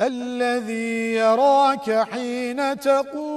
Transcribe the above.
الذي يراك حين تقوم